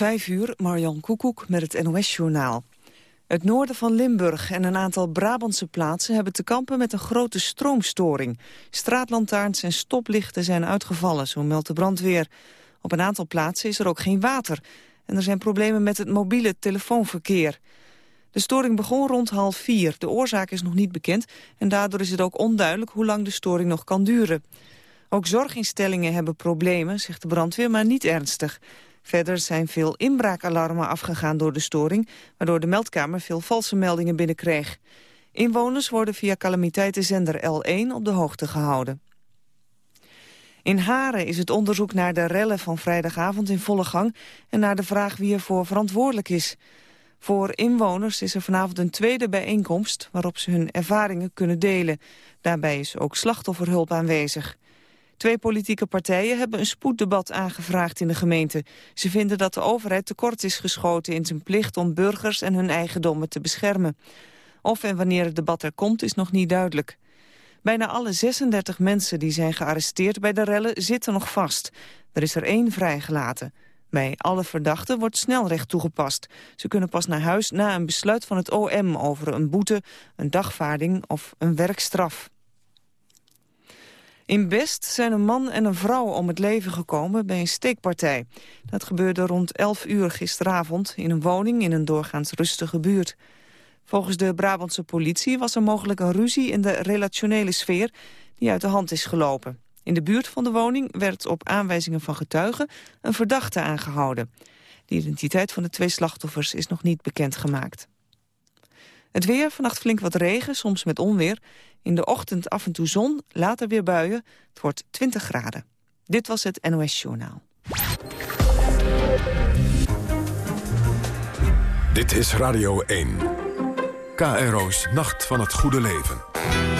Vijf uur, Marjan Koekoek met het NOS-journaal. Het noorden van Limburg en een aantal Brabantse plaatsen hebben te kampen met een grote stroomstoring. Straatlantaarns en stoplichten zijn uitgevallen, zo meldt de brandweer. Op een aantal plaatsen is er ook geen water. En er zijn problemen met het mobiele telefoonverkeer. De storing begon rond half vier. De oorzaak is nog niet bekend en daardoor is het ook onduidelijk hoe lang de storing nog kan duren. Ook zorginstellingen hebben problemen, zegt de brandweer, maar niet ernstig. Verder zijn veel inbraakalarmen afgegaan door de storing... waardoor de meldkamer veel valse meldingen binnenkreeg. Inwoners worden via calamiteitenzender L1 op de hoogte gehouden. In Haren is het onderzoek naar de rellen van vrijdagavond in volle gang... en naar de vraag wie ervoor verantwoordelijk is. Voor inwoners is er vanavond een tweede bijeenkomst... waarop ze hun ervaringen kunnen delen. Daarbij is ook slachtofferhulp aanwezig. Twee politieke partijen hebben een spoeddebat aangevraagd in de gemeente. Ze vinden dat de overheid tekort is geschoten in zijn plicht om burgers en hun eigendommen te beschermen. Of en wanneer het debat er komt is nog niet duidelijk. Bijna alle 36 mensen die zijn gearresteerd bij de rellen zitten nog vast. Er is er één vrijgelaten. Bij alle verdachten wordt snelrecht toegepast. Ze kunnen pas naar huis na een besluit van het OM over een boete, een dagvaarding of een werkstraf. In Best zijn een man en een vrouw om het leven gekomen bij een steekpartij. Dat gebeurde rond 11 uur gisteravond in een woning in een doorgaans rustige buurt. Volgens de Brabantse politie was er mogelijk een ruzie in de relationele sfeer die uit de hand is gelopen. In de buurt van de woning werd op aanwijzingen van getuigen een verdachte aangehouden. De identiteit van de twee slachtoffers is nog niet bekendgemaakt. Het weer, vannacht flink wat regen, soms met onweer. In de ochtend af en toe zon, later weer buien. Het wordt 20 graden. Dit was het NOS Journaal. Dit is Radio 1. KRO's Nacht van het Goede Leven.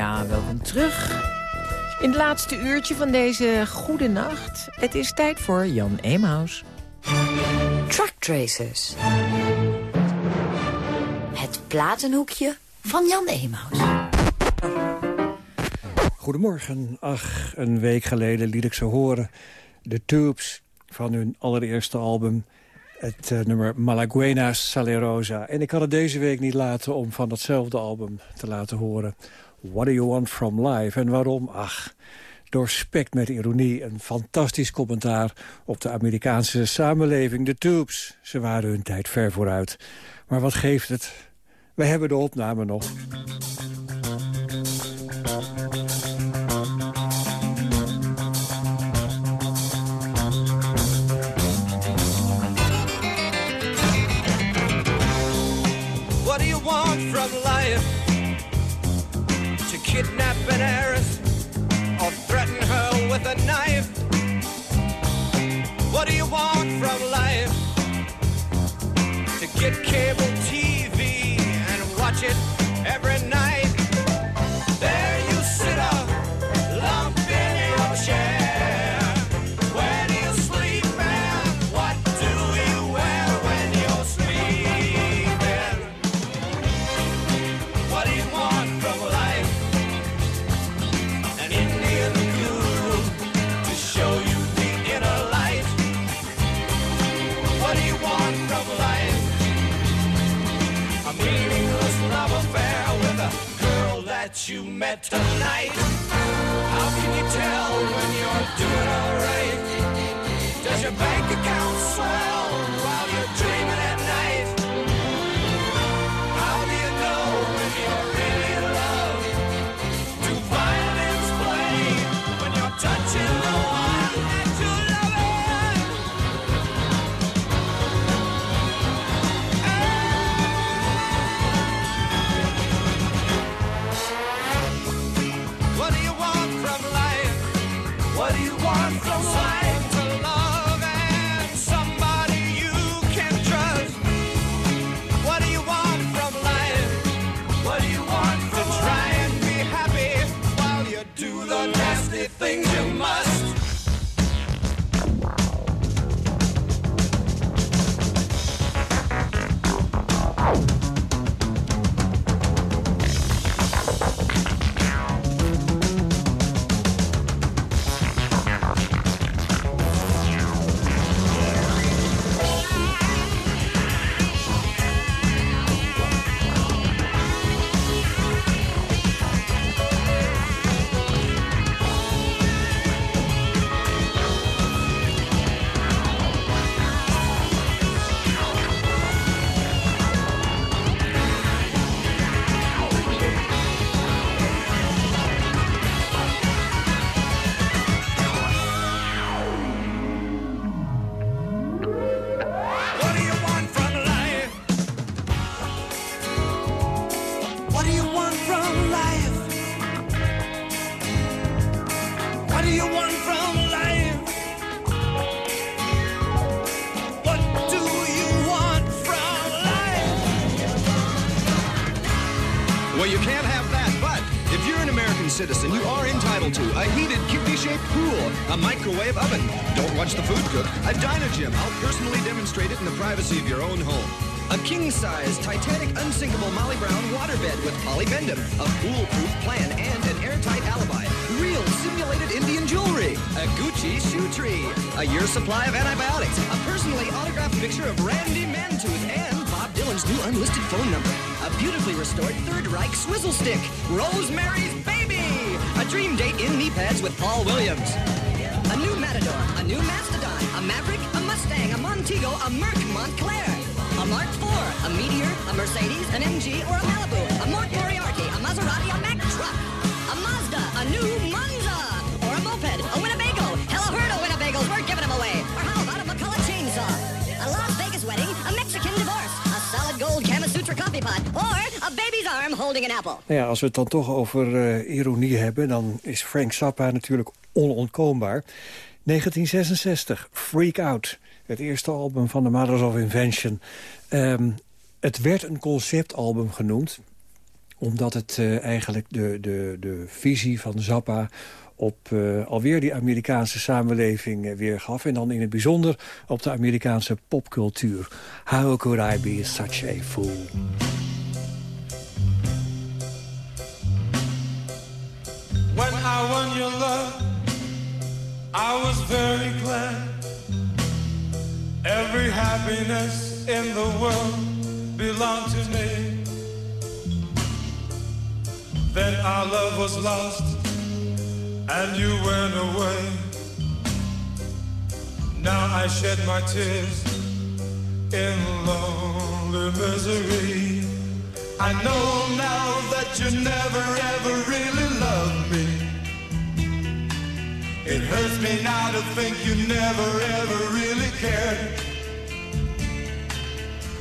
Ja, welkom terug. In het laatste uurtje van deze goede nacht. Het is tijd voor Jan Emaus. Truck Tracers. Het platenhoekje van Jan Emaus. Goedemorgen. Ach, een week geleden liet ik ze horen. De Tubes van hun allereerste album. Het uh, nummer Malaguena Salerosa. En ik had het deze week niet laten om van datzelfde album te laten horen. What Do You Want From Life? En waarom? Ach, doorspekt met ironie. Een fantastisch commentaar op de Amerikaanse samenleving. De Tubes, ze waren hun tijd ver vooruit. Maar wat geeft het? Wij hebben de opname nog. Kidnap an heiress or threaten her with a knife. What do you want from life? To get cable TV and watch it every night. Met tonight. A microwave oven. Don't watch the food cook. A diner gym. I'll personally demonstrate it in the privacy of your own home. A king-size, Titanic, unsinkable Molly Brown waterbed with polybendum, a foolproof plan, and an airtight alibi. Real simulated Indian jewelry. A Gucci shoe tree. A year's supply of antibiotics. A personally autographed picture of Randy Mantooth and Bob Dylan's new unlisted phone number. A beautifully restored Third Reich swizzle stick. Rosemary's Baby. A dream date in knee pads with Paul Williams. A new Matador. A new Mastodon. A Maverick. A Mustang. A Montego. A Merc Montclair. A Mark IV. A Meteor. A Mercedes. An MG. Or a Malibu. A Mort Moriarty. A Maserati. A Mack truck. A Mazda. A new Monza. Holding an apple. Nou ja, als we het dan toch over eh, ironie hebben... dan is Frank Zappa natuurlijk onontkoombaar. 1966, Freak Out. Het eerste album van de Mothers of Invention. Ehm, het werd een conceptalbum genoemd omdat het eh, eigenlijk de, de, de visie van Zappa op eh, alweer die Amerikaanse samenleving eh, weergaf. En dan in het bijzonder op de Amerikaanse popcultuur. How could I be such a fool? Your love, I was very glad. Every happiness in the world belonged to me. Then our love was lost, and you went away. Now I shed my tears in lonely misery. I know now that you never ever really loved me. It hurts me now to think you never ever really cared.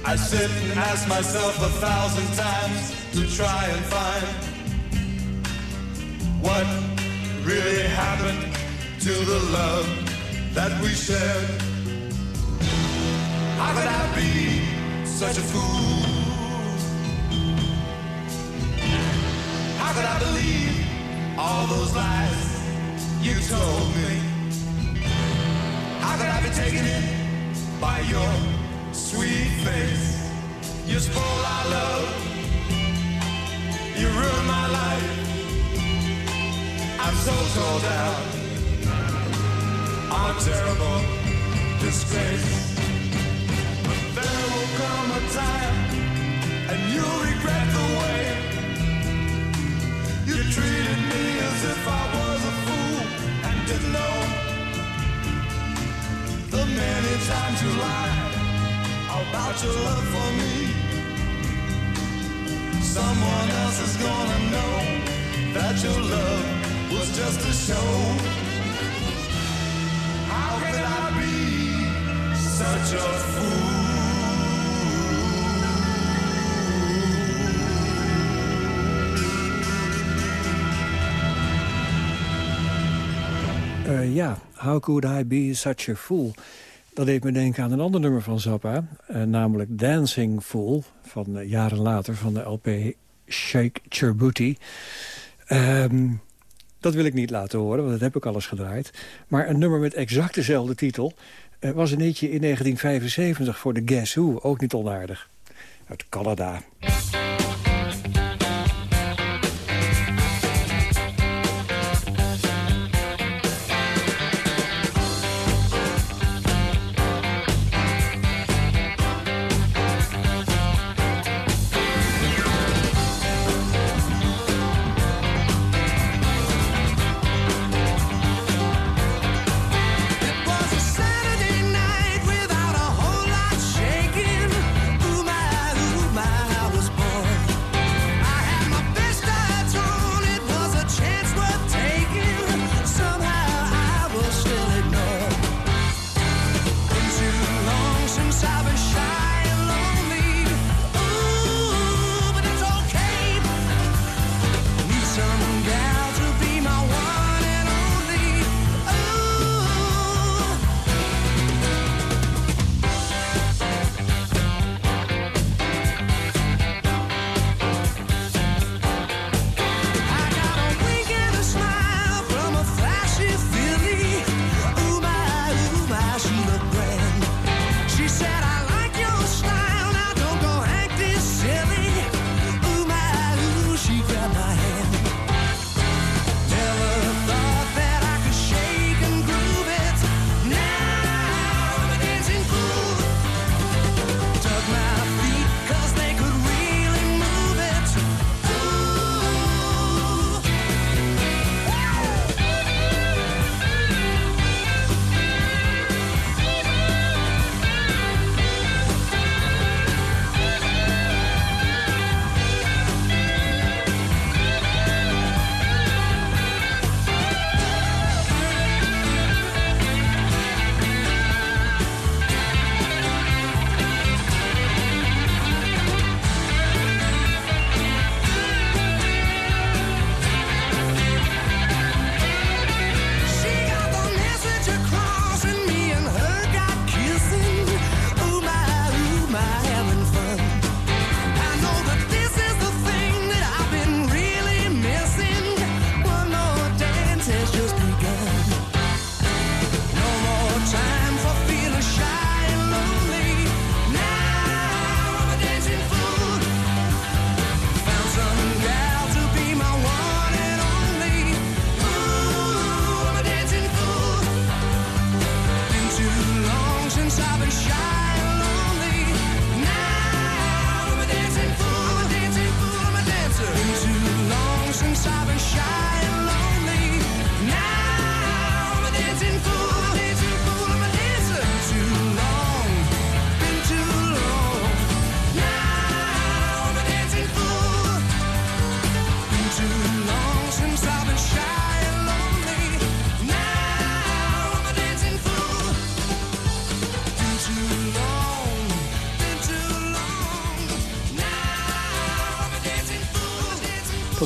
I sit and ask myself a thousand times to try and find what really happened to the love that we shared. How could I be such a fool? How could I believe all those lies you told me? How could I be taken in by your sweet face? You spoil our love. You ruined my life. I'm so told down. I'm terrible disgrace. But there will come a time, and you'll regret the way you treated me as if I was didn't know the many times you lied about your love for me. Someone else is gonna know that your love was just a show. How could I be such a fool? Eh, ja, How Could I Be Such a Fool? Dat deed me denken aan een ander nummer van Zappa. eh, namelijk Dancing Fool, van eh, jaren later van de LP Shake Cherbuti. Ehm, dat wil ik niet laten horen, want dat heb ik alles gedraaid. Maar een nummer met exact dezelfde titel... was een eentje in 1975 voor de Guess Who, ook niet onaardig. Uit Canada.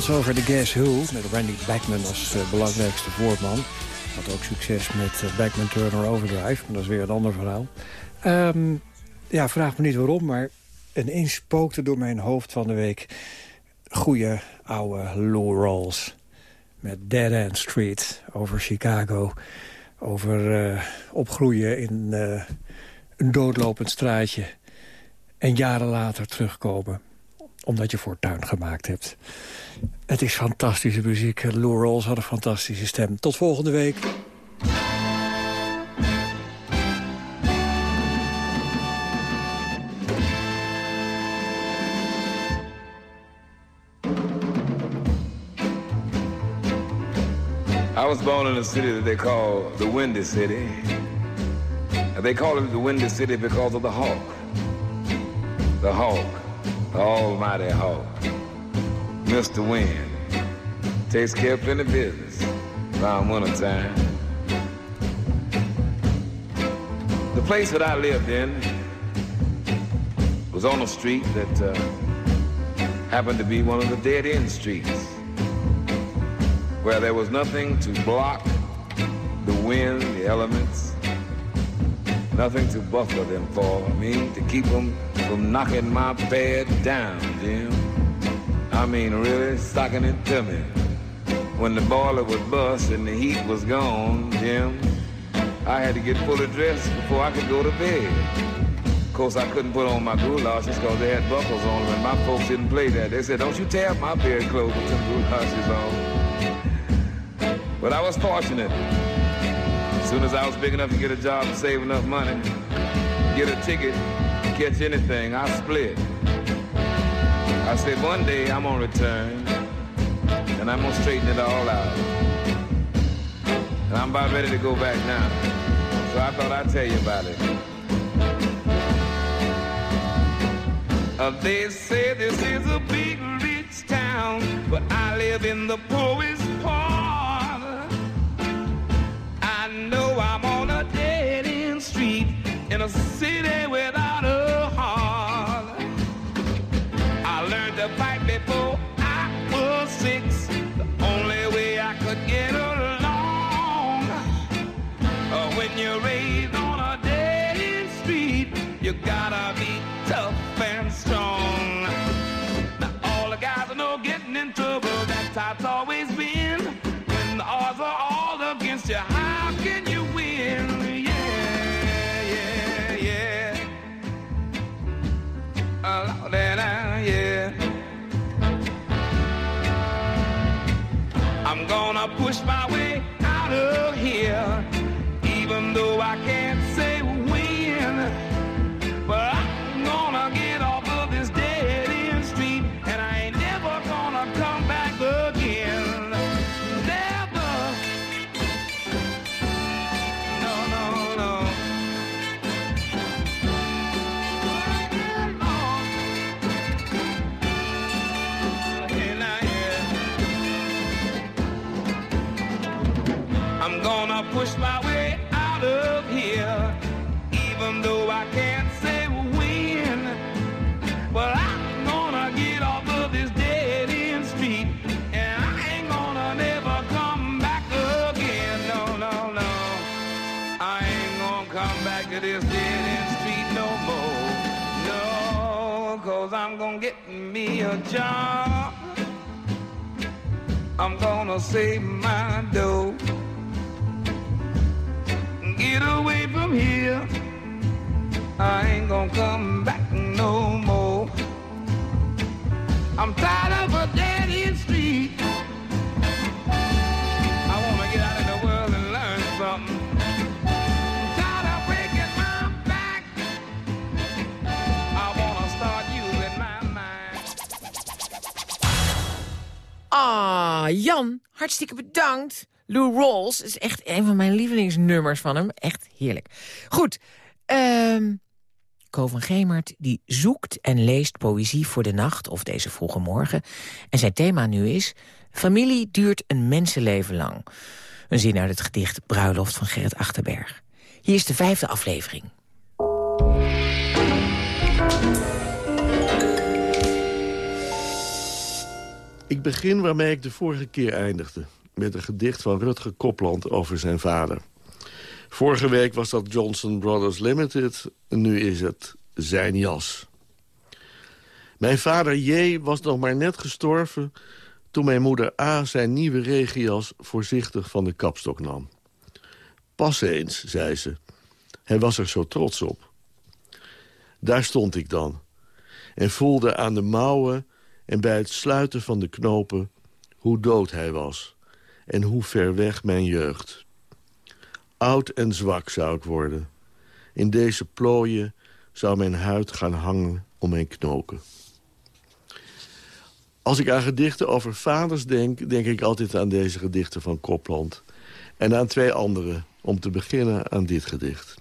Zover de Guess Who, met Randy Backman als eh, belangrijkste voorman. Had ook succes met eh, Backman Turner Overdrive, maar dat is weer een ander verhaal. Ehm, ja, vraag me niet waarom, maar ineens spookte door mijn hoofd van de week... goede oude Lou Rawls met Dead End Street over Chicago. Over eh, opgroeien in een doodlopend straatje en jaren later terugkomen omdat je fortuin gemaakt hebt. Het is fantastische muziek. Lou Rawls had een fantastische stem. Tot volgende week. I was born in a city that they call the Windy City. They call it the Windy City because of the hawk. The hawk, the almighty hawk. Mr. Wind takes care of plenty business around winter time. The place that I lived in was on a street that uh, happened to be one of the dead end streets where there was nothing to block the wind, the elements, nothing to buffer them for. I mean, to keep them from knocking my bed down, Jim. I mean, really stocking it to me. When the boiler would bust and the heat was gone, Jim, I had to get fully dressed before I could go to bed. Of course, I couldn't put on my goulashes because they had buckles on them, and my folks didn't play that. They said, don't you tear my bed clothes with some goulashes on. But I was fortunate. As soon as I was big enough to get a job and save enough money, get a ticket, catch anything, I split. I said, one day I'm gonna return, and I'm gonna straighten it all out. And I'm about ready to go back now. So I thought I'd tell you about it. Uh, they say this is a big rich town, but I live in the poorest part. I know I'm on a dead end street in a city without a heart. A job. I'm gonna save my dough. Get away from here. I ain't gonna come back no more. I'm tired of a dead Ah, Jan, hartstikke bedankt. Lou Rawls is echt een van mijn lievelingsnummers van hem. Echt heerlijk. Goed, ehm Ko van Gemert die zoekt en leest poëzie voor de nacht of deze vroege morgen. En zijn thema nu is... Familie duurt een mensenleven lang. Een zin uit het gedicht Bruiloft van Gerrit Achterberg. Hier is de vijfde aflevering. Ik begin waarmee ik de vorige keer eindigde. Met een gedicht van Rutger Kopland over zijn vader. Vorige week was dat Johnson Brothers Limited. Nu is het zijn jas. Mijn vader J. was nog maar net gestorven... toen mijn moeder A. zijn nieuwe regenjas voorzichtig van de kapstok nam. Pas eens, zei ze. Hij was er zo trots op. Daar stond ik dan. En voelde aan de mouwen en bij het sluiten van de knopen... hoe dood hij was en hoe ver weg mijn jeugd. Oud en zwak zou ik worden. In deze plooien zou mijn huid gaan hangen om mijn knoken. Als ik aan gedichten over vaders denk... denk ik altijd aan deze gedichten van Copland. En aan twee andere. Om te beginnen aan dit gedicht.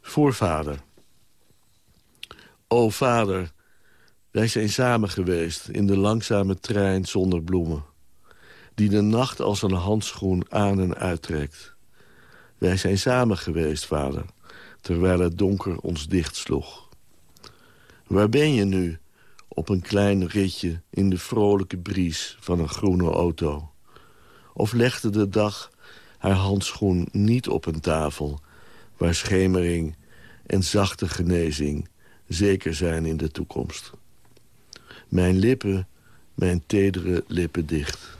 Voor vader. O vader, wij zijn samen geweest... in de langzame trein zonder bloemen. Die de nacht als een handschoen aan en uittrekt. Wij zijn samen geweest, vader. Terwijl het donker ons dichtsloeg. Waar ben je nu? Op een klein ritje in de vrolijke bries van een groene auto. Of legde de dag haar handschoen niet op een tafel... waar schemering en zachte genezing zeker zijn in de toekomst. Mijn lippen, mijn tedere lippen dicht.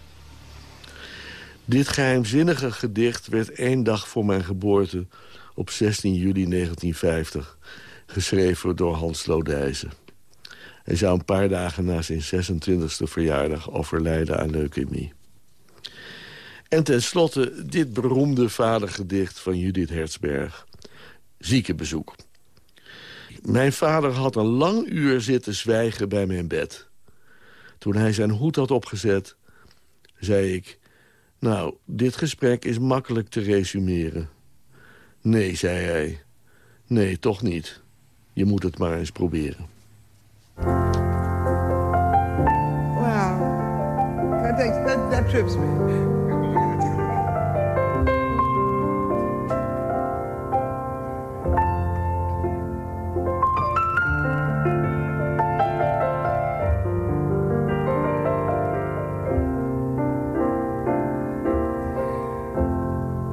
Dit geheimzinnige gedicht werd één dag voor mijn geboorte... op 16 juli 1950, geschreven door Hans Lodijzen. Hij zou een paar dagen na zijn 26e verjaardag overlijden aan leukemie. En tenslotte dit beroemde vadergedicht van Judith Hertzberg. Ziekenbezoek. Mijn vader had een lang uur zitten zwijgen bij mijn bed. Toen hij zijn hoed had opgezet, zei ik... Nou, dit gesprek is makkelijk te resumeren. Nee, zei hij. Nee, toch niet. Je moet het maar eens proberen. Wow. That, that, trips me.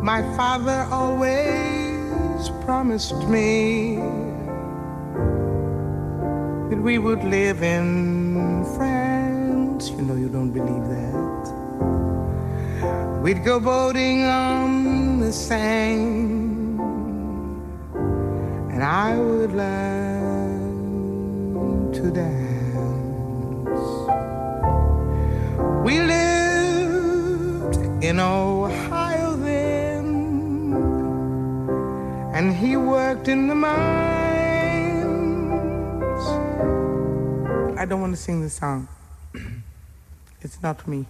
My father always promised me that we would live in France. You know you don't believe that. We'd go boating on the Seine, and I would learn to dance. We lived in Ohio and he worked in the mines. I don't want to sing the song. It's not me.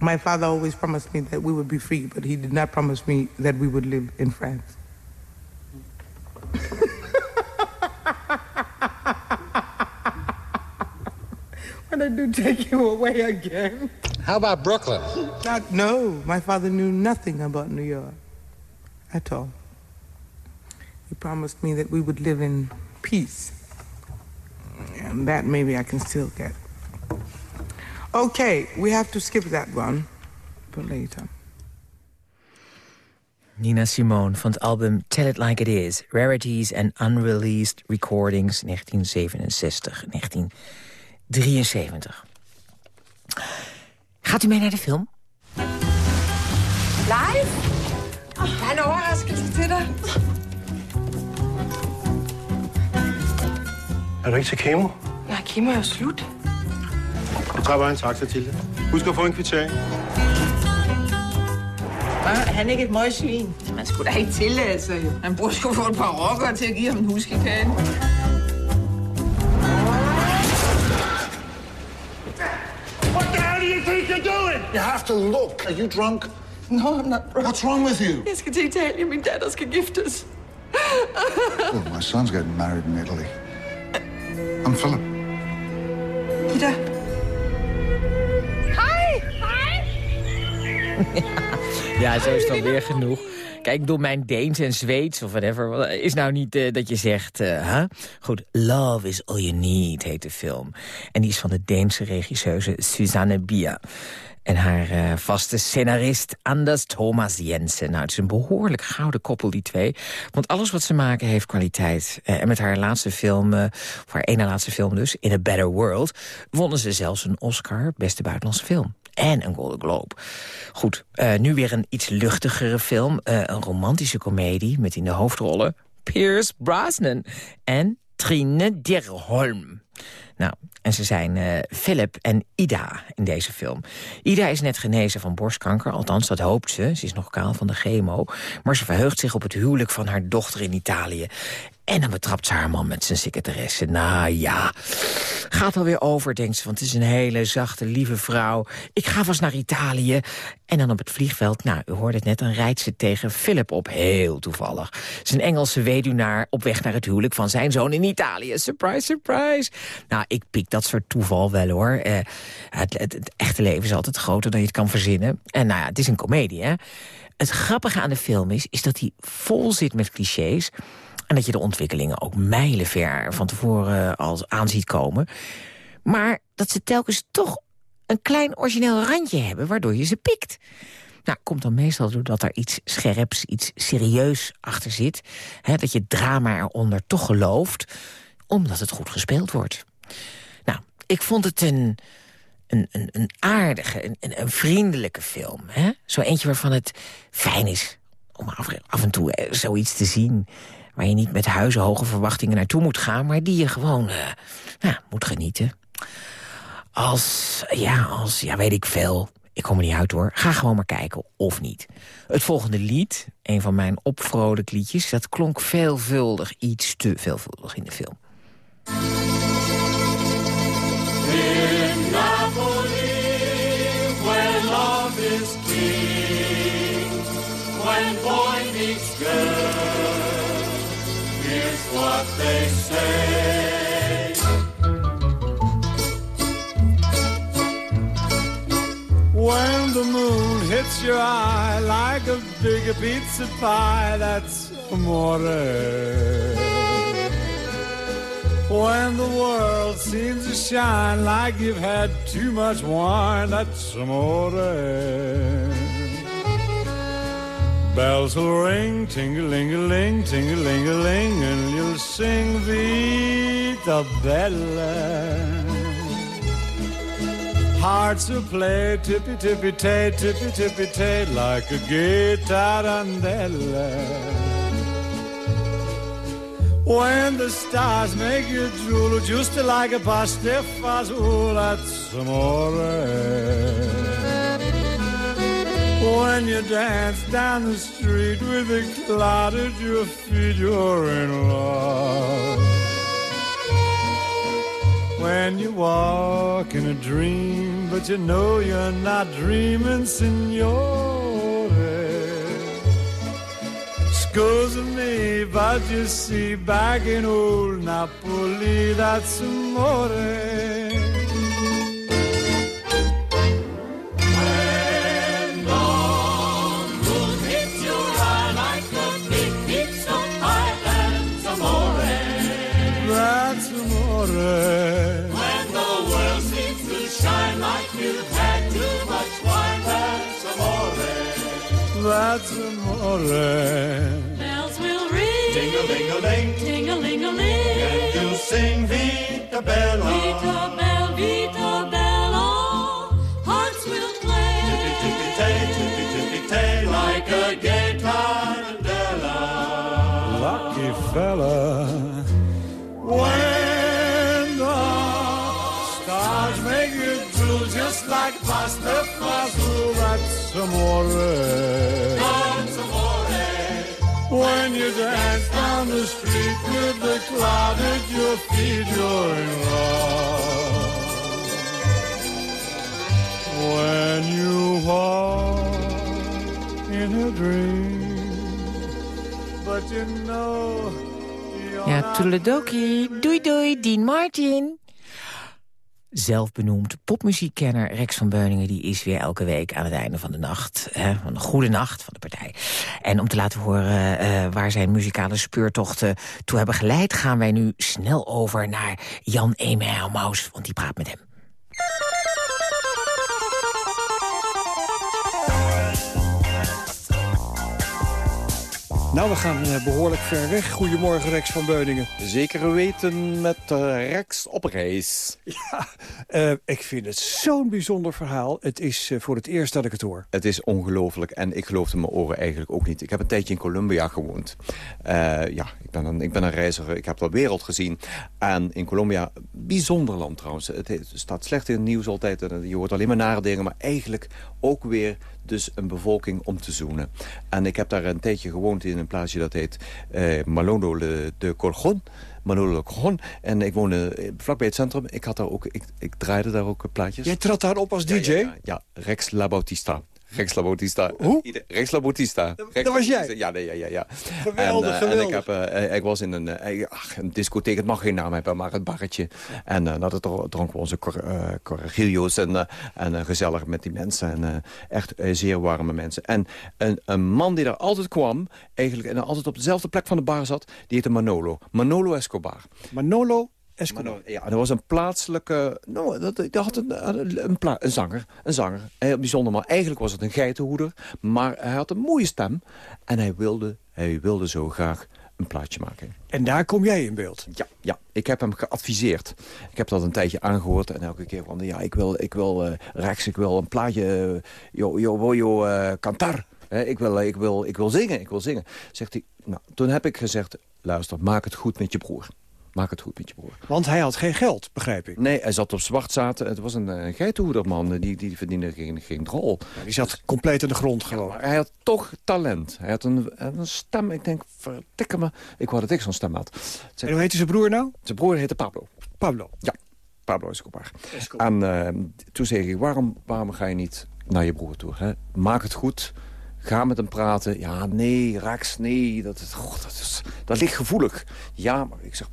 My father always promised me that we would be free, but he did not promise me that we would live in France. when I do take you away again. How about Brooklyn? Not, no, my father knew nothing about New York at all. He promised me that we would live in peace. And that maybe I can still get. Okay, we have to skip that one for later. Nina Simone van het album Tell It Like It Is. Rarities and Unreleased Recordings 1967, 1973. Gaat u mee naar de film? Live? Oh, der er en overraskelse til dig. Er du ikke til kemo? Nej, kemo er jo slut. Jeg tager bare en taxa til det. Husk at få en kvittering. Er han ikke et møgsvin? Man skulle da ikke tillade sig, jo. Han burde sgu få et par rockere til at give ham en huskekage. Think you're doing? You have to look. Are you drunk? No, I'm not drunk. What's wrong with you? Jeg skal til Italien. Min datter skal giftes. Oh, my son's getting married in Italy. I'm Philip. Peter. Hi! Hi! Ja, zo is het alweer genoeg. Kijk, bedoel, mijn Deens en Zweeds of whatever... is nou niet eh, dat je zegt, huh? Goed, Love is All You Need heet de film. En die is van de Deense regisseuse Susanne Bier. En haar eh, vaste scenarist Anders Thomas Jensen. Nou, het is een behoorlijk gouden koppel, die twee. Want alles wat ze maken heeft kwaliteit. En met haar laatste film, of haar ene laatste film dus, In a Better World... wonnen ze zelfs een Oscar, beste buitenlandse film. En een Golden Globe. Goed, eh, nu weer een iets luchtigere film. eh, een romantische komedie met in de hoofdrollen... Pierce Brosnan en Trine Derholm. Nou, en ze zijn uh, Philip en Ida in deze film. Ida is net genezen van borstkanker, althans dat hoopt ze. Ze is nog kaal van de chemo. Maar ze verheugt zich op het huwelijk van haar dochter in Italië. En dan betrapt ze haar man met zijn secretaresse. Nou ja, gaat alweer over, denkt ze, want het is een hele zachte, lieve vrouw. Ik ga vast naar Italië. En dan op het vliegveld, nou, u hoorde het net, dan rijdt ze tegen Philip op. Heel toevallig. Zijn Engelse weduwnaar op weg naar het huwelijk van zijn zoon in Italië. Surprise, surprise. Nou, ik pik dat soort toeval wel, hoor. Eh, het, het, echte leven is altijd groter dan je het kan verzinnen. En nou ja, het is een komedie, hè. Het grappige aan de film is, is dat hij vol zit met clichés... En dat je de ontwikkelingen ook mijlenver van tevoren al aanziet komen. Maar dat ze telkens toch een klein origineel randje hebben... waardoor je ze pikt. Nou, komt dan meestal doordat er iets scherps, iets serieus achter zit. Hè, dat je drama eronder toch gelooft, omdat het goed gespeeld wordt. Nou, ik vond het een, een, een, aardige, een, een vriendelijke film. Hè? Zo eentje waarvan het fijn is om af, af en toe eh, zoiets te zien waar je niet met huizenhoge verwachtingen naartoe moet gaan... maar die je gewoon nou, moet genieten. Als, ja, als, ja, weet ik veel. Ik kom er niet uit hoor. Ga gewoon maar kijken, of niet. Het volgende lied, een van mijn opvrolijk liedjes... dat klonk veelvuldig, iets te veelvuldig in de film. In Napoli, where love is king, boy girl what they say. When the moon hits your eye like a big pizza pie, that's amore. When the world seems to shine like you've had too much wine, that's amore. Bells will ring, ting-a-ling-a-ling, ting-a-ling-a-ling, and you'll sing Vita Bella. Hearts will play tippy-tippy-tay, tippy-tippy-tay, like a guitar tarantella. When the stars make you drool, just like a pasta fazool, that's amore. When you dance down the street with a cloud at your feet, you're in love. When you walk in a dream, but you know you're not dreaming, signore. Scusa me, but you see, back in old Napoli, that's amore. When the world seems to shine like you've had too much wine, that's amore. That's amore. Bells will ring. Ting-a-ling-a-ling. Ting-a-ling-a-ling. And you'll sing Vita Bella. Vita Bella, Vita Bella. Hearts will play. Tippy-tippy-tay, tippy-tippy-tay, like a gay tarantella. Lucky fella. Like pasta fasul, that's amore. That's amore. When you dance down the street with the cloud at your feet, you're in love. When you walk in a dream, but you know... Ja, toedeledokie. Doei doei, Dean Martin. Zelfbenoemd popmuziekkenner Rex van Beuningen... die is weer elke week aan het einde van de nacht, hè, van de goede nacht van de partij. En om te laten horen uh, waar zijn muzikale speurtochten toe hebben geleid... gaan wij nu snel over naar Jan Maus, want die praat met hem. Nou, we gaan eh, behoorlijk ver weg. Goedemorgen, Rex van Beuningen. Zeker weten met uh, Rex op reis. Ja, uh, ik vind het zo'n bijzonder verhaal. Het is uh, voor het eerst dat ik het hoor. Het is ongelooflijk en ik geloofde mijn oren eigenlijk ook niet. Ik heb een tijdje in Colombia gewoond. ja, ik ben, een, ik ben een reiziger, ik heb de wereld gezien. En in Colombia, bijzonder land trouwens. Het, het staat slecht in het nieuws altijd. En je hoort alleen maar nare dingen, maar eigenlijk ook weer dus een bevolking om te zoenen. En ik heb daar een tijdje gewoond in een plaatsje dat heet eh, Malolo de Corjon. Manolo de Corjon. En ik woonde vlakbij het centrum. Ik, had daar ook, ik, ik draaide daar ook plaatjes. Jij trad daar op als DJ? Ja, ja, ja, Rex La Bautista. Rex. Hoe? Rex dat was jij? Ja, nee, ja, ja, ja. Geweldig, en, uh, geweldig. En ik, heb, uh, ik was in een, uh, ach, een discotheek, het mag geen naam hebben, maar het barretje. En uh, dat dronken we onze corregilio's en, en gezellig met die mensen. En echt zeer warme mensen. En een, een man die daar altijd kwam, eigenlijk en altijd op dezelfde plek van de bar zat, die heette Manolo. Manolo Escobar. Manolo Escobar. Ja, er was een plaatselijke... Nou, dat, dat had een, een, een, een zanger. Een zanger. Heel bijzonder, maar eigenlijk was het een geitenhoeder. Maar hij had een mooie stem. En hij wilde, hij wilde zo graag een plaatje maken. En daar kom jij in beeld? Ja, ja. ik heb hem geadviseerd. Ik heb dat een tijdje aangehoord. En elke keer van, ja, ik wil, ik wil uh, Rex, ik wil een plaatje... Uh, yo, yo, yo, uh, cantar. He, ik, wil, ik, wil, ik wil zingen, ik wil zingen. Zegt hij, nou, toen heb ik gezegd... luister, maak het goed met je broer. Maak het goed met je broer. Want hij had geen geld, begrijp ik. Nee, hij zat op zwart zaten. Het was een, een geitenhoederman. Die, die verdiende geen, geen drol. Ja, die zat compleet in de grond geloof ja, hij had toch talent. Hij had een, een stem. Ik denk, vertikke me. Ik wou dat ik zo'n stem had. Zeg, en hoe heette zijn broer nou? Zijn broer heette Pablo. Pablo? Ja, Pablo Escobar. Escobar. En uh, toen zei ik, waarom, waarom ga je niet naar je broer toe? Hè? Maak het goed. Ga met hem praten. Ja, nee, Rax, nee. Dat, is, dat, is, dat ligt gevoelig. Ja, maar ik zeg,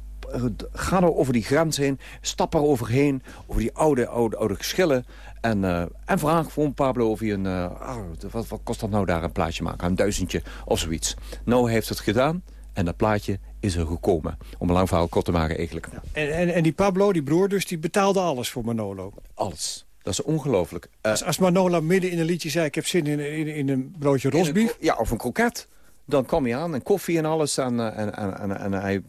ga nou over die grens heen. Stap er overheen. Over die oude, oude, oude geschillen. En, uh, en vraag gewoon Pablo of hij een... Uh, oh, wat, wat kost dat nou daar een plaatje maken? Een duizendje of zoiets. Nou, hij heeft het gedaan. En dat plaatje is er gekomen. Om een lang verhaal kort te maken eigenlijk. Ja. En, en, en die Pablo, die broer dus, die betaalde alles voor Manolo? Alles. Dat is ongelooflijk. Uh, als, als Manola midden in een liedje zei... ik heb zin in, in, in een broodje rosbief... Ja, of een kroket dan kwam hij aan en koffie en alles. En, en, en, en, en hij,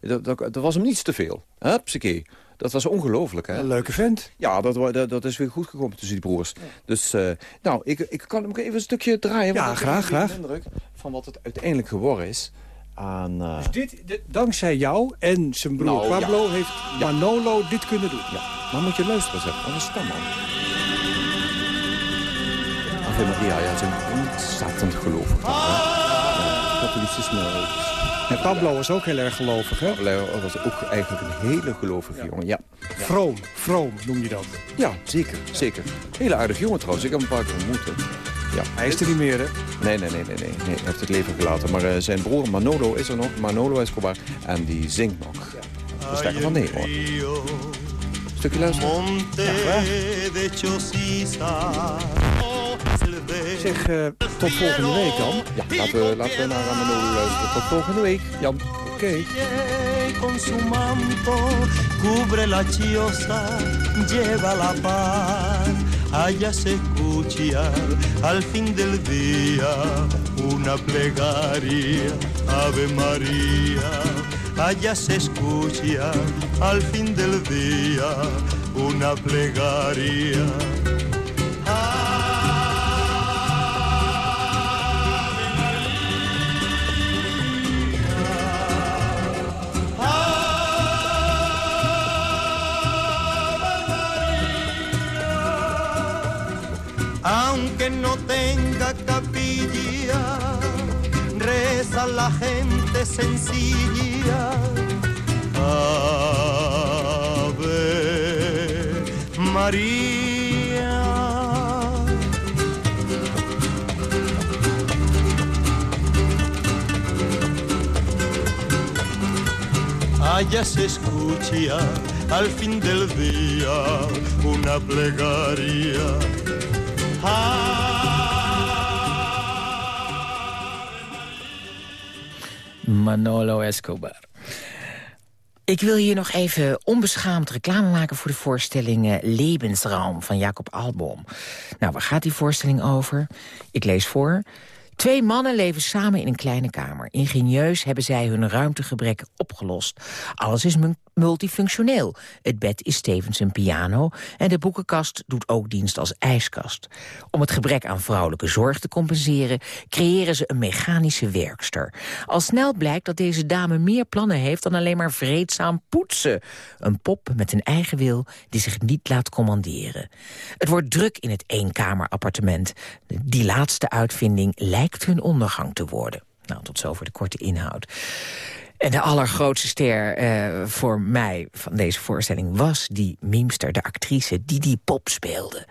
dat, dat, dat, was hem niets te veel. Hupsakee. Dat was ongelooflijk. Een leuke vent. Ja, dat, dat, dat is weer goed gekomen tussen die broers. Ja. Dus, uh, nou, ik, ik kan hem even een stukje draaien. Ja, graag, graag. indruk van wat het uiteindelijk geworden is. Aan, uh... Dus dit, dit, dankzij jou en zijn broer nou, Pablo ja. heeft Manolo ja. dit kunnen doen. Ja, maar moet je luisteren, zeg. Wat een stem, man. Ave Maria, ja, zijn ontzettend gelovig. Katholicisme. En Pablo was ook heel erg gelovig, hè? Pablo was ook eigenlijk een hele gelovige ja. jongen, ja. ja. Vroom, vroom noem je dat? Ja, zeker, zeker. Hele aardig jongen trouwens, ik heb hem een paar keer ontmoet. Ja. Hij is er niet meer, hè? Nee, nee, nee, nee, nee. nee. Hij heeft het leven gelaten. Maar uh, zijn broer Manolo is er nog, Manolo Escobar. En die zingt nog. Ja. De stekker van Nederland. Stukje luisteren. Ja, Zeg, uh, tot volgende week dan. Ja, laten we, laten we naar Manolo luisteren. Tot volgende week, Jan. Oké. Okay. Con su manto cubre la chiosa, lleva la paz. Allá se escucha al fin del día una plegaria, Ave María. Allá se escucha al fin del día una plegaria. aunque no tenga capilla, reza la gente sencilla. Ave María. Allá se escucha al fin del día una plegaria Manolo Escobar. Ik wil hier nog even onbeschaamd reclame maken voor de voorstelling Lebensraum van Jacob Albom. Nou, waar gaat die voorstelling over? Ik lees voor. Twee mannen leven samen in een kleine kamer. Ingenieus hebben zij hun ruimtegebrek opgelost. Alles is multifunctioneel. Het bed is tevens een piano en de boekenkast doet ook dienst als ijskast. Om het gebrek aan vrouwelijke zorg te compenseren... creëren ze een mechanische werkster. Al snel blijkt dat deze dame meer plannen heeft... dan alleen maar vreedzaam poetsen. Een pop met een eigen wil die zich niet laat commanderen. Het wordt druk in het eenkamerappartement. Die laatste uitvinding lijkt hun ondergang te worden. Nou, tot zover de korte inhoud. En de allergrootste ster uh, voor mij van deze voorstelling was die memester, de actrice die die pop speelde.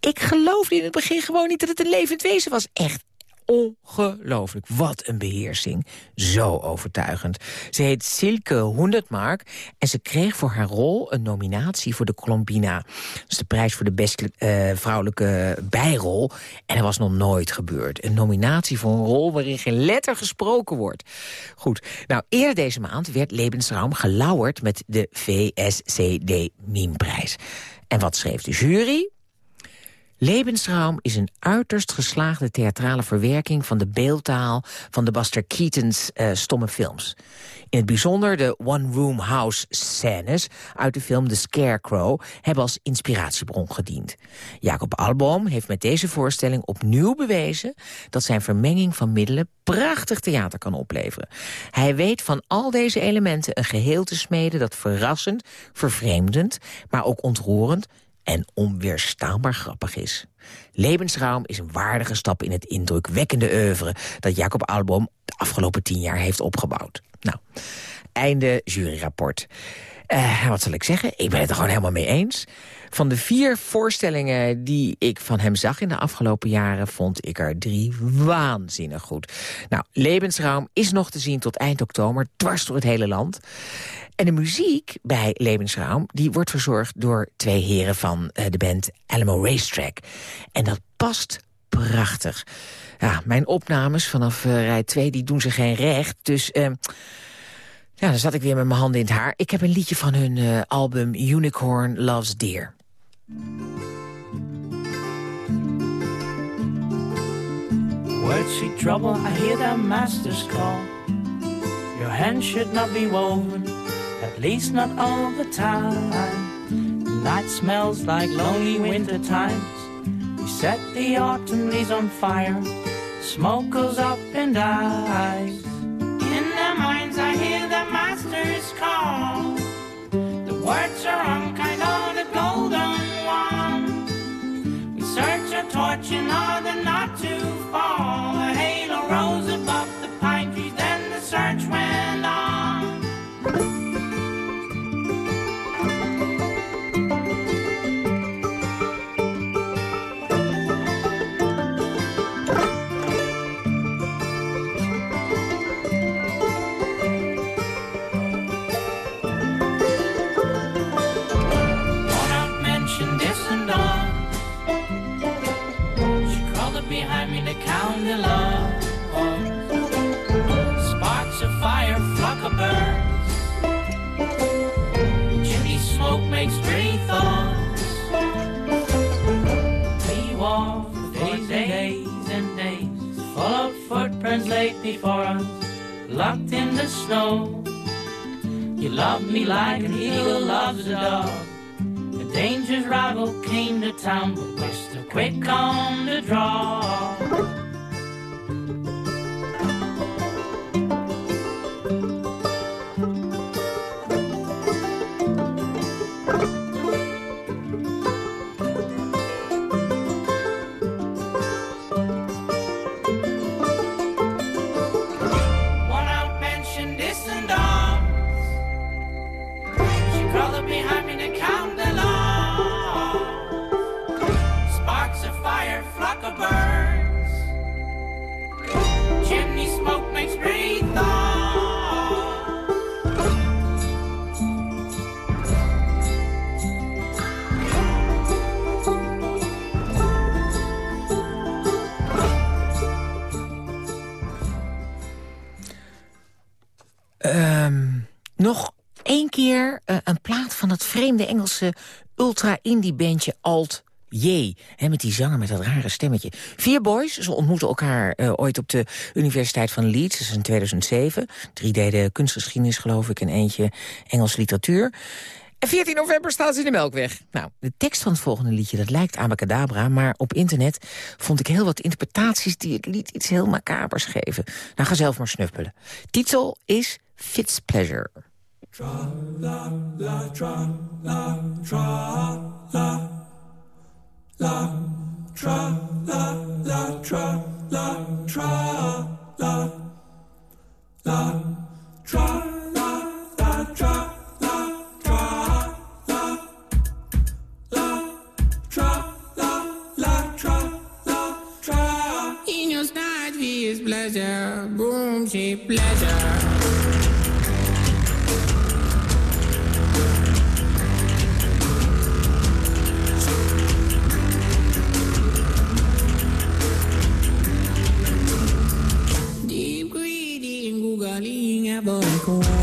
Ik geloofde in het begin gewoon niet dat het een levend wezen was. Echt ongelooflijk. Wat een beheersing. Zo overtuigend. Ze heet Silke Honderdmark en ze kreeg voor haar rol een nominatie voor de Colombina. Dat is de prijs voor de beste uh, vrouwelijke bijrol. En dat was nog nooit gebeurd. Een nominatie voor een rol waarin geen letter gesproken wordt. Goed, nou eerder deze maand werd Lebensraum gelauwerd met de VSCD Mimprijs. En wat schreef de jury? Lebensraum is een uiterst geslaagde theatrale verwerking van de beeldtaal van de Buster Keaton's uh, stomme films. In het bijzonder de one-room house scènes uit de film The Scarecrow hebben als inspiratiebron gediend. Jacob Alboom heeft met deze voorstelling opnieuw bewezen dat zijn vermenging van middelen prachtig theater kan opleveren. Hij weet van al deze elementen een geheel te smeden dat verrassend, vervreemdend, maar ook ontroerend en onweerstaanbaar grappig is. Lebensraum is een waardige stap in het indrukwekkende oeuvre... dat Jacob Albom de afgelopen tien jaar heeft opgebouwd. Nou, einde juryrapport. Uh, wat zal ik zeggen? Ik ben het er gewoon helemaal mee eens. Van de vier voorstellingen die ik van hem zag in de afgelopen jaren... vond ik er drie waanzinnig goed. Nou, Lebensraum is nog te zien tot eind oktober, dwars door het hele land. En de muziek bij Lebensraum die wordt verzorgd door twee heren van uh, de band Alamo Racetrack. En dat past prachtig. Ja, mijn opnames vanaf uh, rij 2 die doen ze geen recht, dus... Uh, ja, dan zat ik weer met mijn handen in het haar. Ik heb een liedje van hun uh, album Unicorn Loves Deer. Words see trouble, I hear their masters call. Your hands should not be woven at least not all the time. night smells like lonely winter times. We set the autumn leaves on fire, smoke goes up and dies. In their minds, I hear the master's call. The words are on search a torch in order not to fall. Before us, locked in the snow. You loved me like an eagle loves a dog. A dangerous rival came to town, but we're still quick on the draw. Één keer eh, een plaat van het vreemde Engelse ultra-indie bandje Alt J, hè, met die zanger met dat rare stemmetje. Vier boys, ze ontmoeten elkaar eh, ooit op de Universiteit van Leeds. Dat is in 2007. Drie deden kunstgeschiedenis, geloof ik, en eentje Engels literatuur. En 14 november staan ze in de Melkweg. Nou, de tekst van het volgende liedje, dat lijkt abacadabra... maar op internet vond ik heel wat interpretaties... die het lied iets heel macabers geven. Nou, ga zelf maar snuffelen. Titel is Fitz Pleasure. Tra la la tra la tra la la tra la la tra la tra la la tra la la tra la tra la la tra la la tra la tra In your night is pleasure, boom, she pleasure. 那么冷。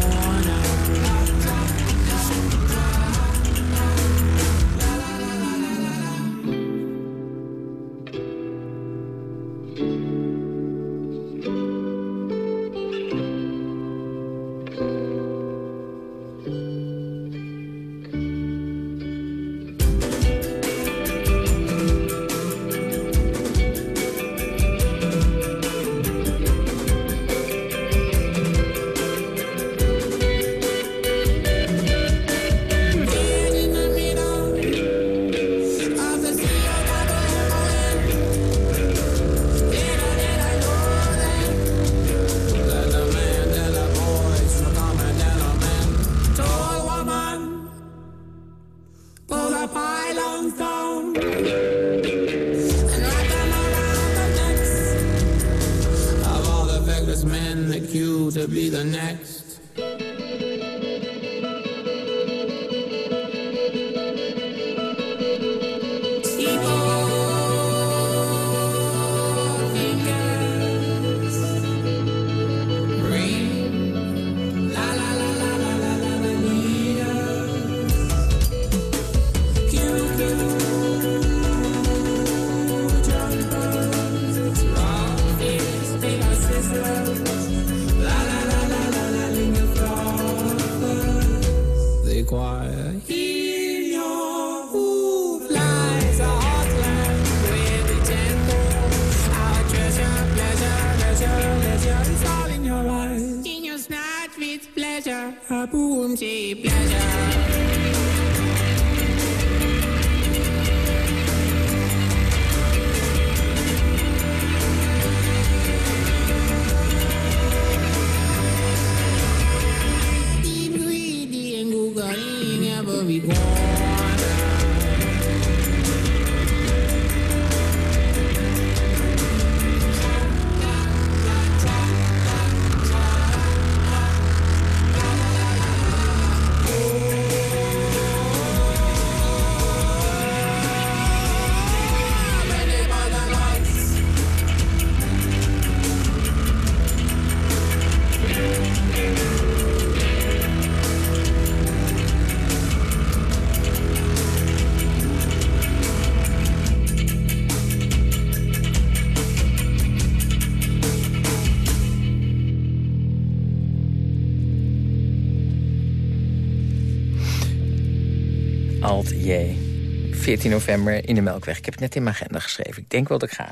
J. 14 november in de Melkweg. Ik heb het net in mijn agenda geschreven. Ik denk wel dat ik ga.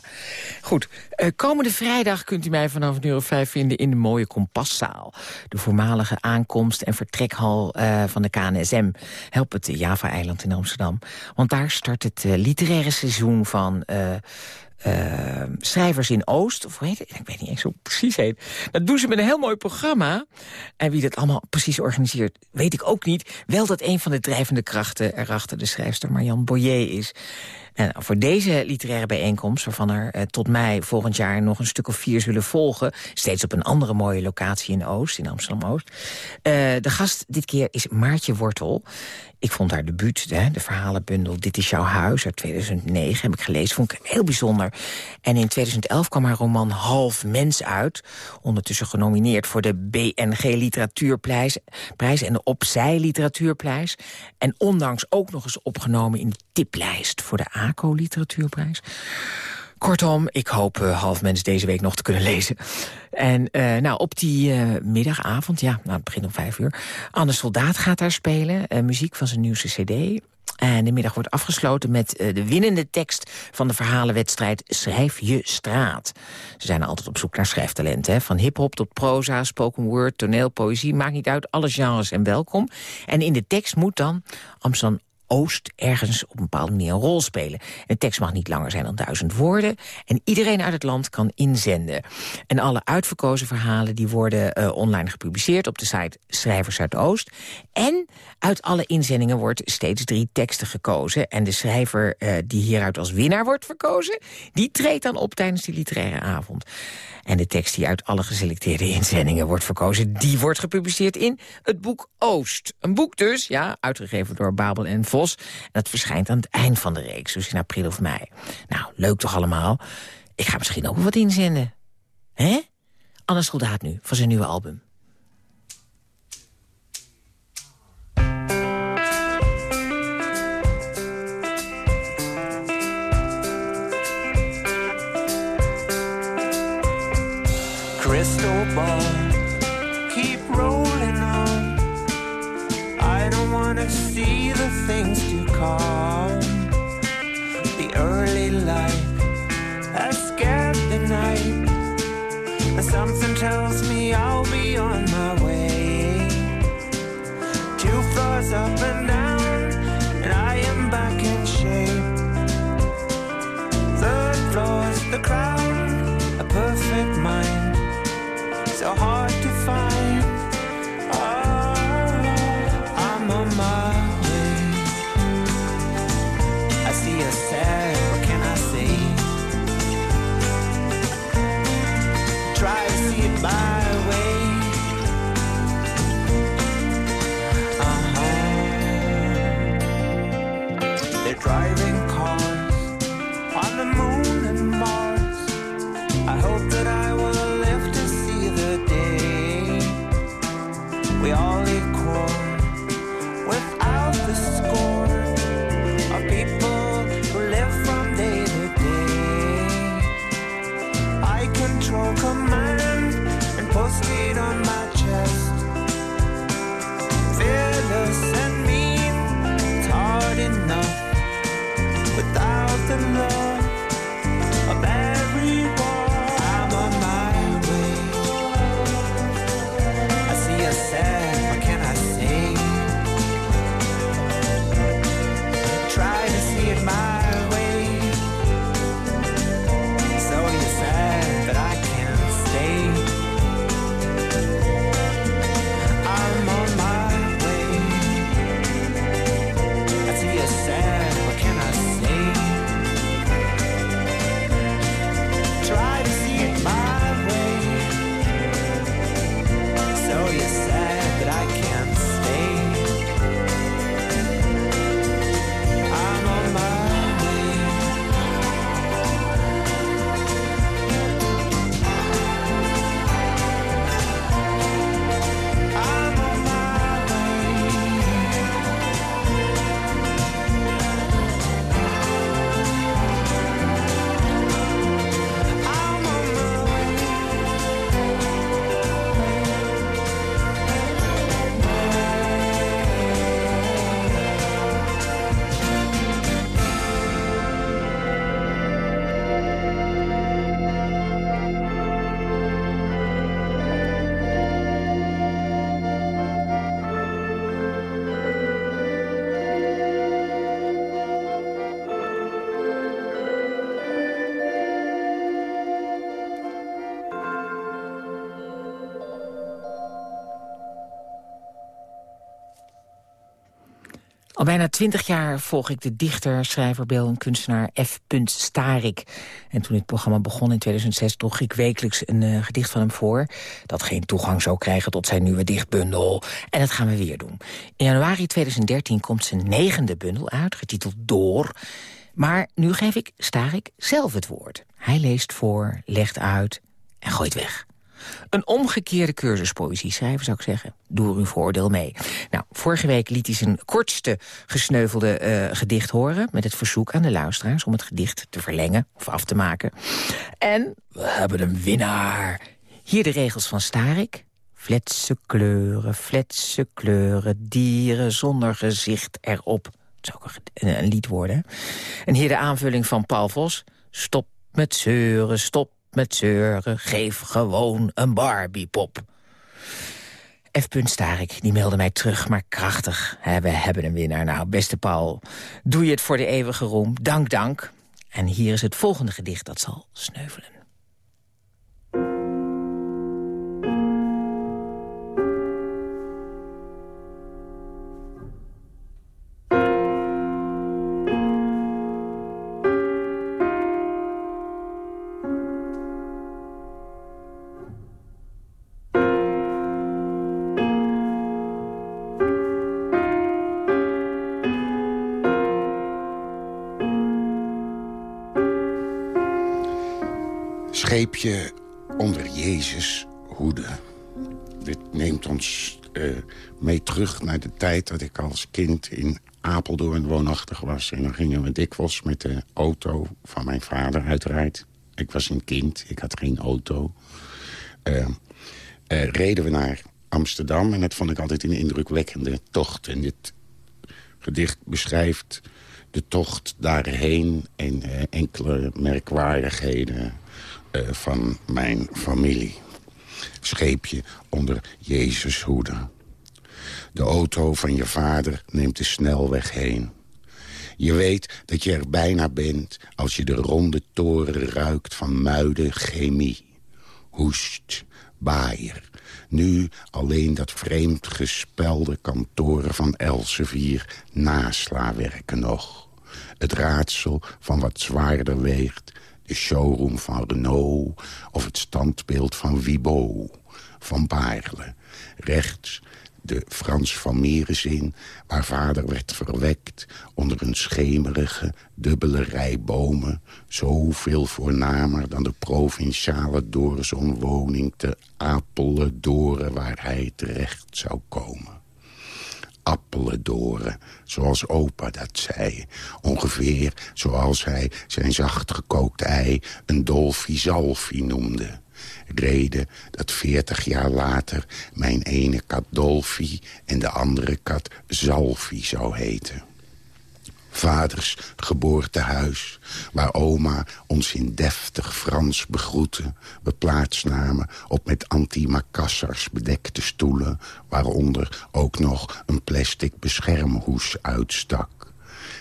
Goed, eh, komende vrijdag kunt u mij vanaf een uur of vijf vinden... in de mooie Kompaszaal. De voormalige aankomst- en vertrekhal eh, van de KNSM. Help het Java-eiland in Amsterdam. Want daar start het eh, literaire seizoen van... eh, eh, schrijvers in Oost, of hoe heet het? Ik weet niet eens hoe het precies heet. Dat doen ze met een heel mooi programma. En wie dat allemaal precies organiseert, weet ik ook niet. Wel dat een van de drijvende krachten erachter de schrijfster Marianne Boyer is. En voor deze literaire bijeenkomst, waarvan er eh, tot mei volgend jaar nog een stuk of vier zullen volgen, steeds op een andere mooie locatie in Oost, in Amsterdam-Oost. Eh, de gast dit keer is Maartje Wortel. Ik vond haar debuut, de, de verhalenbundel Dit is jouw huis uit 2009, heb ik gelezen. Vond ik heel bijzonder. En in 2011 kwam haar roman Half Mens uit. Ondertussen genomineerd voor de BNG Literatuurprijs prijs en de Opzij Literatuurprijs. En ondanks ook nog eens opgenomen in de tiplijst voor de ACO Literatuurprijs. Kortom, ik hoop uh, half mens deze week nog te kunnen lezen. En uh, nou, op die uh, middagavond, ja, nou, het begint om vijf uur... Anne Soldaat gaat daar spelen, muziek van zijn nieuwste cd... En de middag wordt afgesloten met de winnende tekst van de verhalenwedstrijd Schrijf je straat. Ze zijn altijd op zoek naar schrijftalenten. Hè? Van hiphop tot proza, spoken word, toneel, poëzie. Maakt niet uit, alle genres en welkom. En in de tekst moet dan Amsterdam Oost ergens op een bepaalde manier een rol spelen. Een tekst mag niet langer zijn dan duizend woorden. En iedereen uit het land kan inzenden. En alle uitverkozen verhalen die worden uh, online gepubliceerd... op de site Schrijvers uit Oost. En uit alle inzendingen wordt steeds drie teksten gekozen. En de schrijver uh, die hieruit als winnaar wordt verkozen... die treedt dan op tijdens die literaire avond. En de tekst die uit alle geselecteerde inzendingen wordt verkozen... die wordt gepubliceerd in het boek Oost. Een boek dus, ja, uitgegeven door Babel en Vos. En dat verschijnt aan het eind van de reeks, dus in april of mei. Nou, leuk toch allemaal? Ik ga misschien ook wat inzenden. Hè? Anne Soldaat nu, van zijn nieuwe album. crystal The early light has scared the night. And something tells me I'll be on my way. Two floors up and down, and I am back in shape. Third floor's the crown, a perfect mind so hard Bijna twintig jaar volg ik de dichter, schrijver, beeld en kunstenaar F. Starik. En toen dit programma begon in 2006 droeg ik wekelijks een uh, gedicht van hem voor... dat geen toegang zou krijgen tot zijn nieuwe dichtbundel. En dat gaan we weer doen. In januari 2013 komt zijn negende bundel uit, getiteld Door... Maar nu geef ik Starik zelf het woord. Hij leest voor, legt uit en gooit weg. Een omgekeerde cursus poëzie schrijven, zou ik zeggen. Doe uw voordeel mee. Nou, vorige week liet hij zijn kortste gesneuvelde eh, gedicht horen... met het verzoek aan de luisteraars om het gedicht te verlengen of af te maken. En we hebben een winnaar. Hier de regels van Starik. Fletse kleuren, fletse kleuren, dieren zonder gezicht erop. Dat zou ook een, een lied worden. En hier de aanvulling van Paul Vos. Stop met zeuren, stop met zeuren, geef gewoon een Barbiepop. F. Starik, die meldde mij terug, maar krachtig. We hebben een winnaar. Nou, beste Paul, doe je het voor de eeuwige roem. Dank, dank. En hier is het volgende gedicht dat zal sneuvelen. Scheepje onder Jezus hoede. Dit neemt ons eh, mee terug naar de tijd dat ik als kind in Apeldoorn woonachtig was. En dan gingen we dikwijls met de auto van mijn vader uiteraard. Ik was een kind, ik had geen auto. Eh, reden we naar Amsterdam en dat vond ik altijd een indrukwekkende tocht. En dit gedicht beschrijft de tocht daarheen en eh, enkele merkwaardigheden van mijn familie. Scheepje onder Jezus hoede. De auto van je vader neemt de snelweg heen. Je weet dat je er bijna bent als je de ronde toren ruikt van muiden chemie. Hoest, baaier. Nu alleen dat vreemd gespelde kantoren van Elsevier naslawerken nog. Het raadsel van wat zwaarder weegt. De showroom van Renault of het standbeeld van Wibo. Van Baarle. Rechts de Frans van Merenzin, waar vader werd verwekt... onder een schemerige, dubbele rij bomen... zoveel voornamer dan de provinciale doorzonwoning te Apeldoorn... waar hij terecht zou komen. Appelendoren, zoals opa dat zei. Ongeveer zoals hij zijn zachtgekookt ei een dolfi zalfi noemde reden dat veertig jaar later mijn ene kat Dolfi en de andere kat Zalfi zou heten. Vaders geboortehuis, waar oma ons in deftig Frans begroette. We plaatsnamen op met antimacassars bedekte stoelen... waaronder ook nog een plastic beschermhoes uitstak.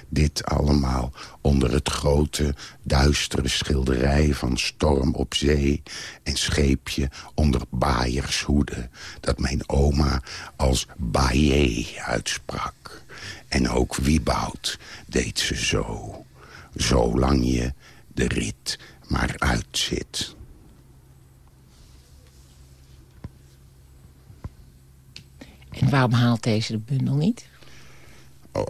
Dit allemaal onder het grote, duistere schilderij van storm op zee... en scheepje onder baaiershoede, dat mijn oma als baie uitsprak. En ook Wieboud deed ze zo, zolang je de rit maar uitzit. En waarom haalt deze de bundel niet?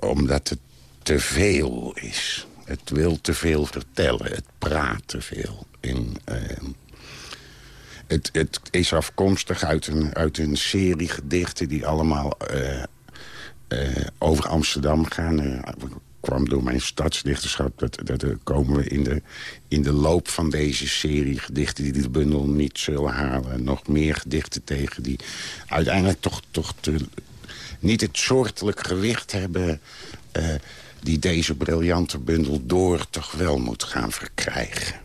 Omdat het te veel is. Het wil te veel vertellen. Het praat te veel. En, ehm, het, het is afkomstig uit een, uit een serie gedichten... die allemaal eh, over Amsterdam gaan. Eh, kwam door mijn stadsdichterschap. Dat, dat eh, komen we in de, in de loop van deze serie gedichten... die de bundel niet zullen halen. Nog meer gedichten tegen die uiteindelijk toch, toch niet het soortelijk gewicht hebben... eh, die deze briljante bundel door toch wel moet gaan verkrijgen.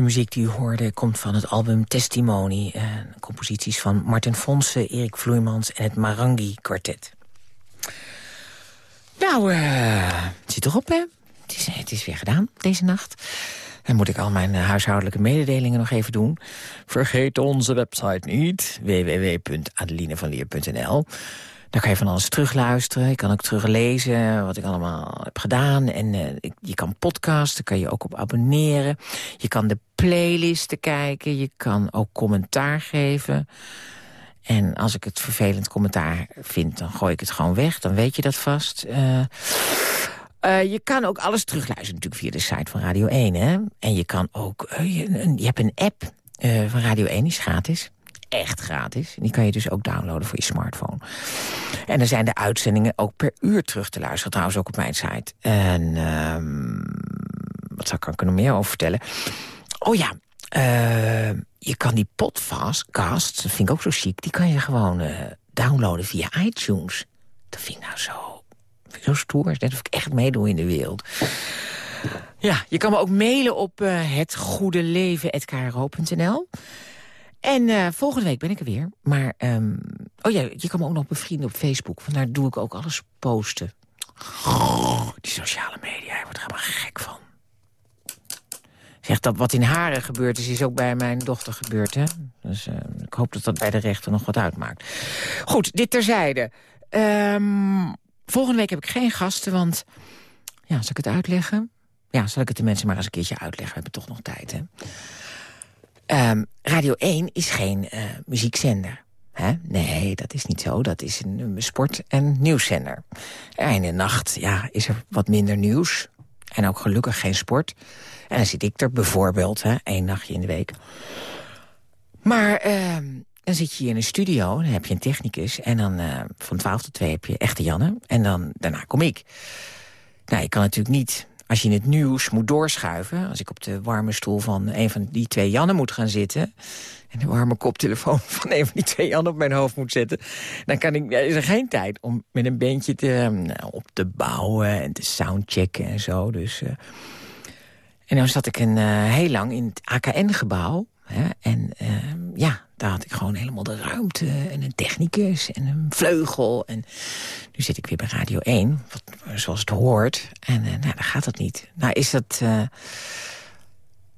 De muziek die u hoorde komt van het album Testimony. Uh, composities van Martin Fonsen, Erik Vloeimans en het Marangi Quartet. Nou, uh, het zit erop, hè? Het is, weer gedaan, deze nacht. Dan moet ik al mijn uh, huishoudelijke mededelingen nog even doen. Vergeet onze website niet, www.adelinevanleer.nl. Daar kan je van alles terugluisteren. Je kan ook teruglezen wat ik allemaal heb gedaan. En uh, je kan podcasten, kan je ook op abonneren. Je kan de playlisten kijken. Je kan ook commentaar geven. En als ik het vervelend commentaar vind, dan gooi ik het gewoon weg. Dan weet je dat vast. Uh, uh, je kan ook alles terugluisteren natuurlijk via de site van Radio 1. Hè? En je kan ook... Je, je, hebt een app van Radio 1, die is gratis. Echt gratis. Die kan je dus ook downloaden voor je smartphone. En dan zijn de uitzendingen ook per uur terug te luisteren. Trouwens ook op mijn site. En um, wat zou ik er nog meer over vertellen? Oh ja, uh, je kan die podcast, dat vind ik ook zo chic... die kan je gewoon uh, downloaden via iTunes. Dat vind ik nou zo, stoer. Net of ik echt meedoe in de wereld. Ja, je kan me ook mailen op uh, hetgoedeleven.kro.nl. En uh, volgende week ben ik er weer. Maar, um, oh ja, je kan me ook nog bevrienden op Facebook. Vandaar doe ik ook alles posten. Oh, die sociale media, je wordt er helemaal gek van. Zegt dat wat in Haren gebeurd is, is ook bij mijn dochter gebeurd. Hè? Dus uh, ik hoop dat dat bij de rechter nog wat uitmaakt. Goed, dit terzijde. Um, volgende week heb ik geen gasten, want... Ja, zal ik het uitleggen? Ja, zal ik het de mensen maar eens een keertje uitleggen. We hebben toch nog tijd, hè? Um, Radio 1 is geen uh, muziekzender. Hè? Nee, dat is niet zo. Dat is een, een sport- en nieuwszender. En in de nacht ja, is er wat minder nieuws. En ook gelukkig geen sport. En dan zit ik er bijvoorbeeld, hè, één nachtje in de week. Maar uh, dan zit je hier in een studio, dan heb je een technicus... en dan uh, van 12 tot 2 heb je echte Janne. En dan daarna kom ik. Nou, je kan natuurlijk niet als je in het nieuws moet doorschuiven... als ik op de warme stoel van een van die twee Jannen moet gaan zitten... en de warme koptelefoon van een van die twee Jannen op mijn hoofd moet zetten... dan kan ik, is er geen tijd om met een bandje te, nou, op te bouwen en te soundchecken en zo. Dus, uh... en dan zat ik een, uh, heel lang in het AKN-gebouw... en ja, daar had ik gewoon helemaal de ruimte en een technicus en een vleugel. En nu zit ik weer bij Radio 1, wat, zoals het hoort. En uh, nou, dan gaat dat niet. Nou is dat... Uh,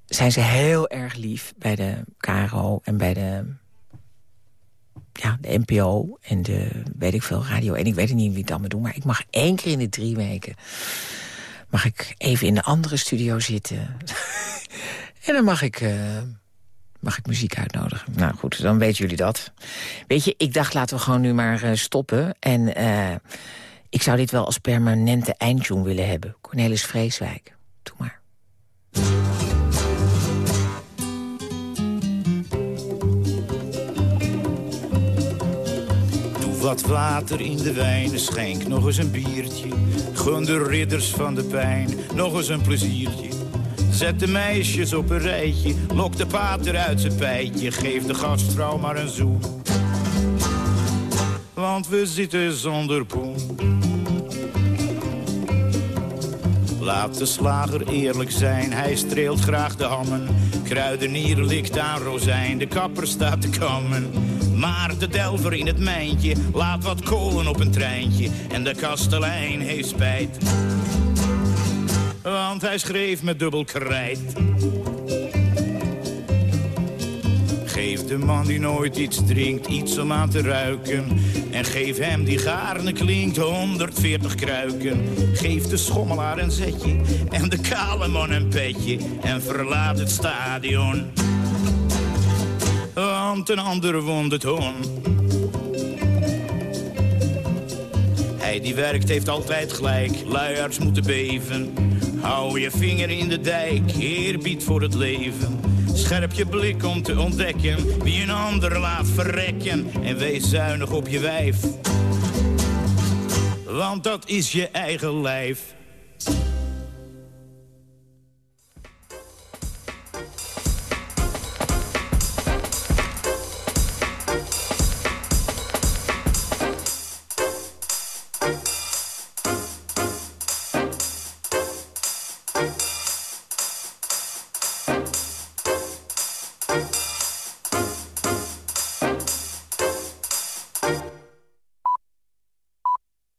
zijn ze heel erg lief bij de KRO en bij de, ja, de NPO en de, weet ik veel, Radio 1. Ik weet niet wie het allemaal doen, maar ik mag één keer in de drie weken... mag ik even in de andere studio zitten. en dan mag ik... Uh, mag ik muziek uitnodigen. Nou goed, dan weten jullie dat. Weet je, ik dacht laten we gewoon nu maar uh, stoppen. En uh, ik zou dit wel als permanente eindtune willen hebben. Cornelis Vreeswijk. Doe maar. Wat water in de wijn, schenk nog eens een biertje. Gun de ridders van de pijn nog eens een pleziertje. Zet de meisjes op een rijtje, lok de pater uit zijn pijtje. Geef de gastvrouw maar een zoen. Want we zitten zonder poen. Laat de slager eerlijk zijn, hij streelt graag de hammen. Kruidenier likt aan rozijn, de kapper staat te kammen. Maar de delver in het mijntje laat wat kolen op een treintje. En de kastelein heeft spijt want hij schreef met dubbel krijt. Geef de man die nooit iets drinkt iets om aan te ruiken. En geef hem die gaarne klinkt 140 kruiken. Geef de schommelaar een zetje en de kale man een petje. En verlaat het stadion. Want een ander wond het hon. Hij die werkt heeft altijd gelijk, luiarts moeten beven. Hou je vinger in de dijk, eerbied voor het leven. Scherp je blik om te ontdekken wie een ander laat verrekken. En wees zuinig op je wijf. Want dat is je eigen lijf.